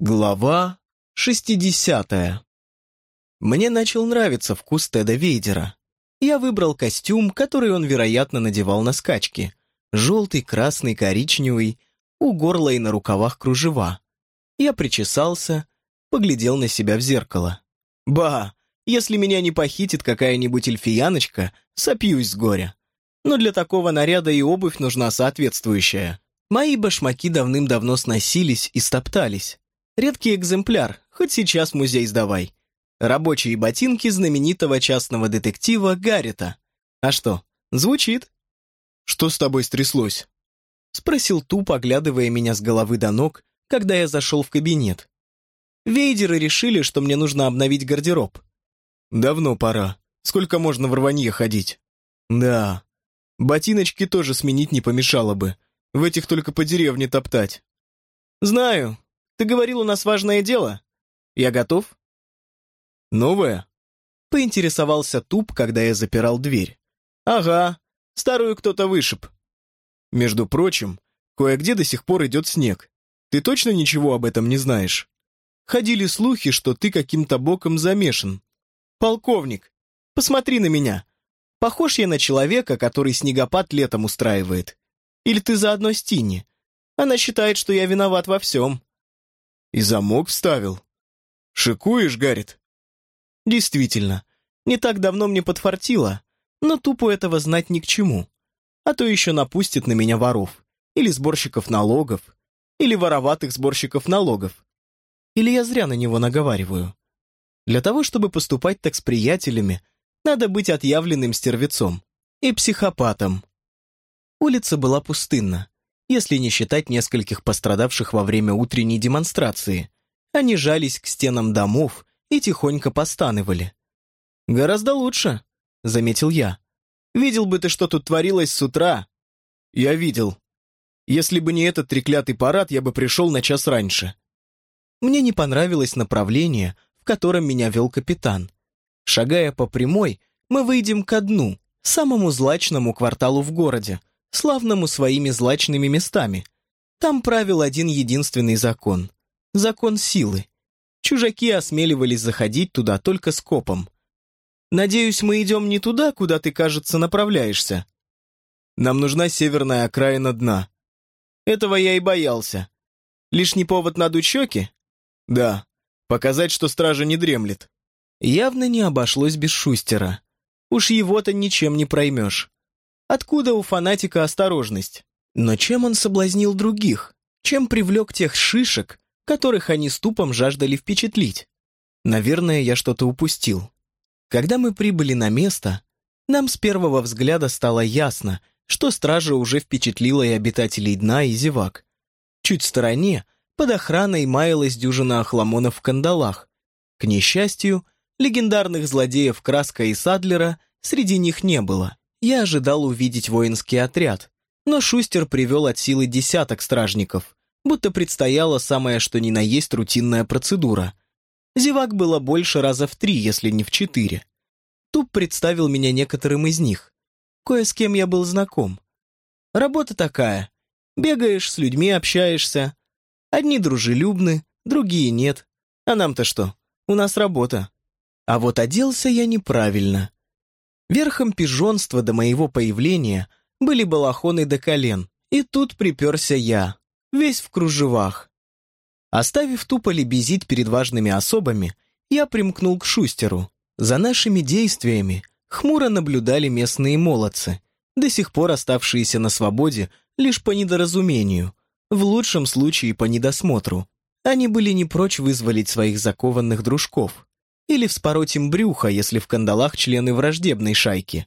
Глава 60 Мне начал нравиться вкус Теда Вейдера. Я выбрал костюм, который он, вероятно, надевал на скачки. Желтый, красный, коричневый, у горла и на рукавах кружева. Я причесался, поглядел на себя в зеркало. Ба, если меня не похитит какая-нибудь эльфияночка, сопьюсь с горя. Но для такого наряда и обувь нужна соответствующая. Мои башмаки давным-давно сносились и стоптались. Редкий экземпляр, хоть сейчас музей сдавай. Рабочие ботинки знаменитого частного детектива Гаррита. А что, звучит? «Что с тобой стряслось?» Спросил тупо, оглядывая меня с головы до ног, когда я зашел в кабинет. Вейдеры решили, что мне нужно обновить гардероб. «Давно пора. Сколько можно в рванье ходить?» «Да. Ботиночки тоже сменить не помешало бы. В этих только по деревне топтать». «Знаю. Ты говорил, у нас важное дело. Я готов?» «Новое?» Поинтересовался Туп, когда я запирал дверь. «Ага, старую кто-то вышиб». «Между прочим, кое-где до сих пор идет снег. Ты точно ничего об этом не знаешь? Ходили слухи, что ты каким-то боком замешан. Полковник, посмотри на меня. Похож я на человека, который снегопад летом устраивает. Или ты заодно с Тинни? Она считает, что я виноват во всем». И замок вставил. Шикуешь, Гаррит? Действительно, не так давно мне подфартило, но тупо этого знать ни к чему. А то еще напустит на меня воров, или сборщиков налогов, или вороватых сборщиков налогов. Или я зря на него наговариваю. Для того, чтобы поступать так с приятелями, надо быть отъявленным стервецом и психопатом. Улица была пустынна если не считать нескольких пострадавших во время утренней демонстрации. Они жались к стенам домов и тихонько постанывали. «Гораздо лучше», — заметил я. «Видел бы ты, что тут творилось с утра?» «Я видел. Если бы не этот треклятый парад, я бы пришел на час раньше». Мне не понравилось направление, в котором меня вел капитан. Шагая по прямой, мы выйдем ко дну, самому злачному кварталу в городе, славному своими злачными местами. Там правил один единственный закон — закон силы. Чужаки осмеливались заходить туда только скопом. «Надеюсь, мы идем не туда, куда ты, кажется, направляешься?» «Нам нужна северная окраина дна». «Этого я и боялся. Лишний повод надуть щеки?» «Да. Показать, что стража не дремлет». Явно не обошлось без Шустера. Уж его-то ничем не проймешь. Откуда у фанатика осторожность? Но чем он соблазнил других? Чем привлек тех шишек, которых они с тупом жаждали впечатлить? Наверное, я что-то упустил. Когда мы прибыли на место, нам с первого взгляда стало ясно, что стража уже впечатлила и обитателей дна, и зевак. Чуть в стороне, под охраной маялась дюжина охламонов в кандалах. К несчастью, легендарных злодеев Краска и Садлера среди них не было. Я ожидал увидеть воинский отряд, но Шустер привел от силы десяток стражников, будто предстояла самая что ни на есть рутинная процедура. Зевак было больше раза в три, если не в четыре. Туп представил меня некоторым из них. Кое с кем я был знаком. Работа такая. Бегаешь, с людьми общаешься. Одни дружелюбны, другие нет. А нам-то что? У нас работа. А вот оделся я неправильно. Верхом пижонства до моего появления были балахоны до колен, и тут приперся я, весь в кружевах. Оставив тупо лебезить перед важными особами, я примкнул к Шустеру. За нашими действиями хмуро наблюдали местные молодцы, до сих пор оставшиеся на свободе лишь по недоразумению, в лучшем случае по недосмотру. Они были не прочь вызволить своих закованных дружков или вспороть им брюхо, если в кандалах члены враждебной шайки.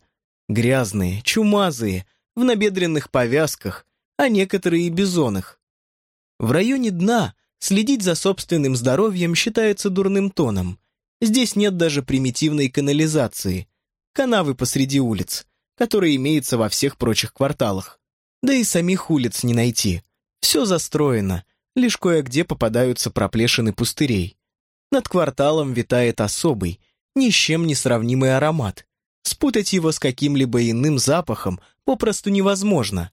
Грязные, чумазые, в набедренных повязках, а некоторые и бизонах. В районе дна следить за собственным здоровьем считается дурным тоном. Здесь нет даже примитивной канализации, канавы посреди улиц, которые имеются во всех прочих кварталах. Да и самих улиц не найти. Все застроено, лишь кое-где попадаются проплешины пустырей. Над кварталом витает особый, ни с чем не сравнимый аромат. Спутать его с каким-либо иным запахом попросту невозможно.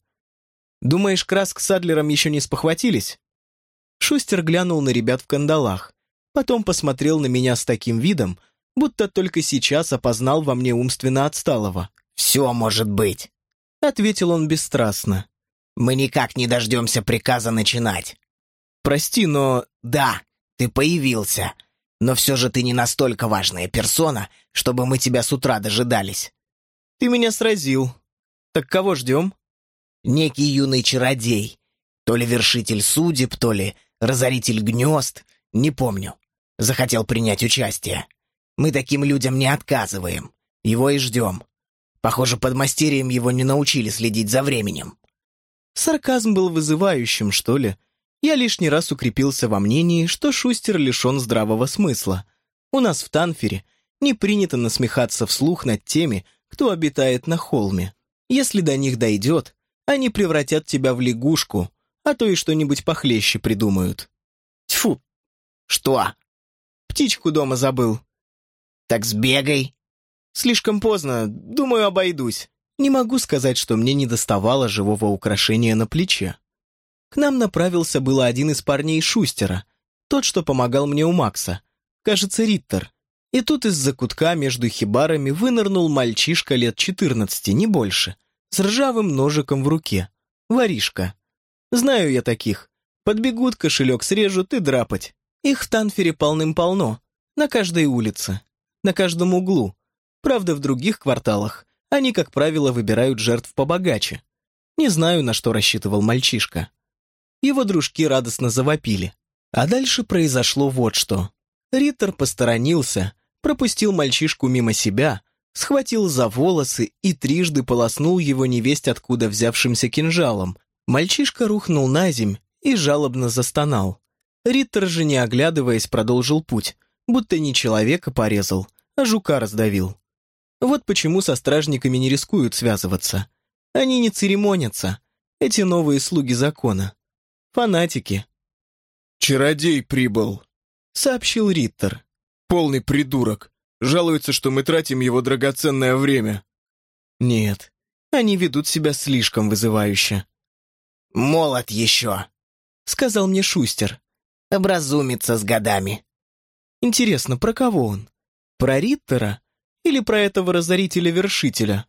Думаешь, Краск с Адлером еще не спохватились? Шустер глянул на ребят в кандалах, потом посмотрел на меня с таким видом, будто только сейчас опознал во мне умственно отсталого. «Все может быть», — ответил он бесстрастно. «Мы никак не дождемся приказа начинать». «Прости, но...» «Да, ты появился, но все же ты не настолько важная персона, чтобы мы тебя с утра дожидались». «Ты меня сразил. Так кого ждем?» «Некий юный чародей. То ли вершитель судеб, то ли разоритель гнезд, не помню. Захотел принять участие. Мы таким людям не отказываем. Его и ждем. Похоже, под мастерием его не научили следить за временем». Сарказм был вызывающим, что ли. Я лишний раз укрепился во мнении, что Шустер лишен здравого смысла. У нас в Танфере не принято насмехаться вслух над теми, кто обитает на холме. Если до них дойдет, они превратят тебя в лягушку, а то и что-нибудь похлеще придумают. Тьфу! Что? Птичку дома забыл. Так сбегай. Слишком поздно, думаю, обойдусь. Не могу сказать, что мне не доставало живого украшения на плече. К нам направился было один из парней Шустера, тот, что помогал мне у Макса. Кажется, Риттер. И тут из-за кутка между хибарами вынырнул мальчишка лет 14, не больше, с ржавым ножиком в руке. Воришка. Знаю я таких. Подбегут, кошелек срежут и драпать. Их в Танфере полным-полно. На каждой улице. На каждом углу. Правда, в других кварталах они, как правило, выбирают жертв побогаче. Не знаю, на что рассчитывал мальчишка. Его дружки радостно завопили. А дальше произошло вот что. Риттер посторонился, пропустил мальчишку мимо себя, схватил за волосы и трижды полоснул его невесть откуда взявшимся кинжалом. Мальчишка рухнул на земь и жалобно застонал. Риттер же, не оглядываясь, продолжил путь, будто не человека порезал, а жука раздавил. Вот почему со стражниками не рискуют связываться. Они не церемонятся, эти новые слуги закона. Фанатики. «Чародей прибыл», — сообщил Риттер. «Полный придурок. Жалуется, что мы тратим его драгоценное время». «Нет, они ведут себя слишком вызывающе». «Молод еще», — сказал мне Шустер. «Образумится с годами». Интересно, про кого он? Про Риттера или про этого разорителя-вершителя?